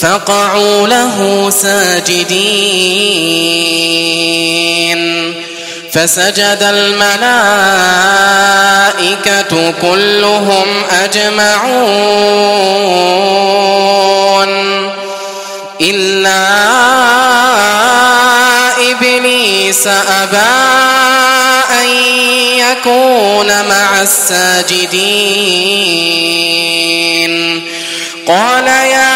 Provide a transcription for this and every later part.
فقعوا له ساجدين. فسجد الملائكة كلهم أجمعون. إلا إبليس أبى أن يكون مع الساجدين. قال يا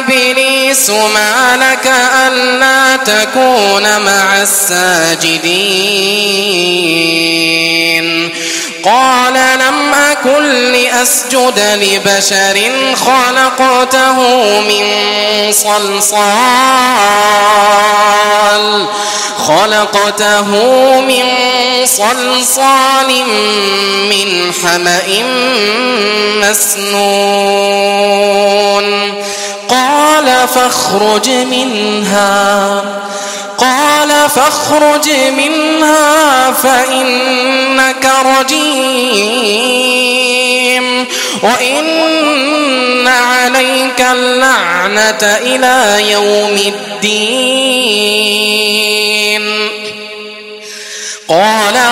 إبليس ما لك ألا تكون مع الساجدين. قال لم أكن لأسجد لبشر خلقته من صلصال. خلقته من صلصال من حمأ مسنون. قال فاخرج منها. قال فاخرج منها فإنك رجيم. وإن عليك اللعنة إلى يوم الدين.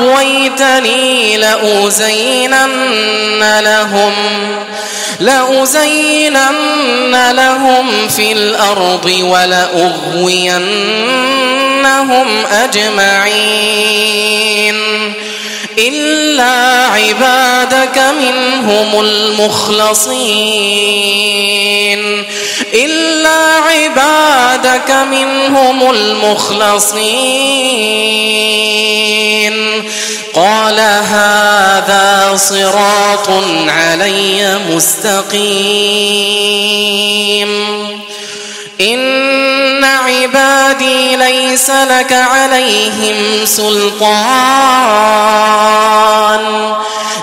أغويتني لأزينن لهم لأزينن لهم في الأرض ولأغوينهم أجمعين. إلا عبادك منهم المخلصين. إلا عبادك منهم المخلصين. صراط علي مستقيم. إن عبادي ليس لك عليهم سلطان.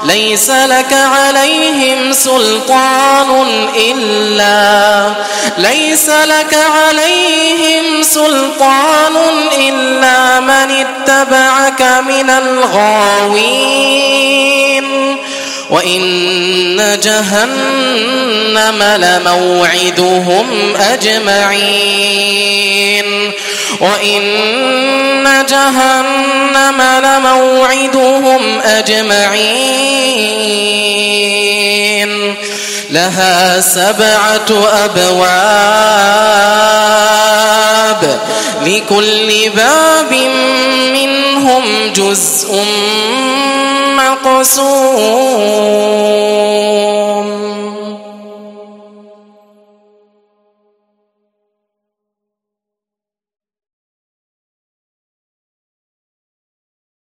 ليس لك عليهم سلطان إلا ليس لك عليهم سلطان إلا من اتبعك من الغاوين. وإن جهنم لموعدهم أجمعين. وإن جهنم لموعدهم أجمعين. لها سبعة أبواب لكل باب منهم جزء مقسوم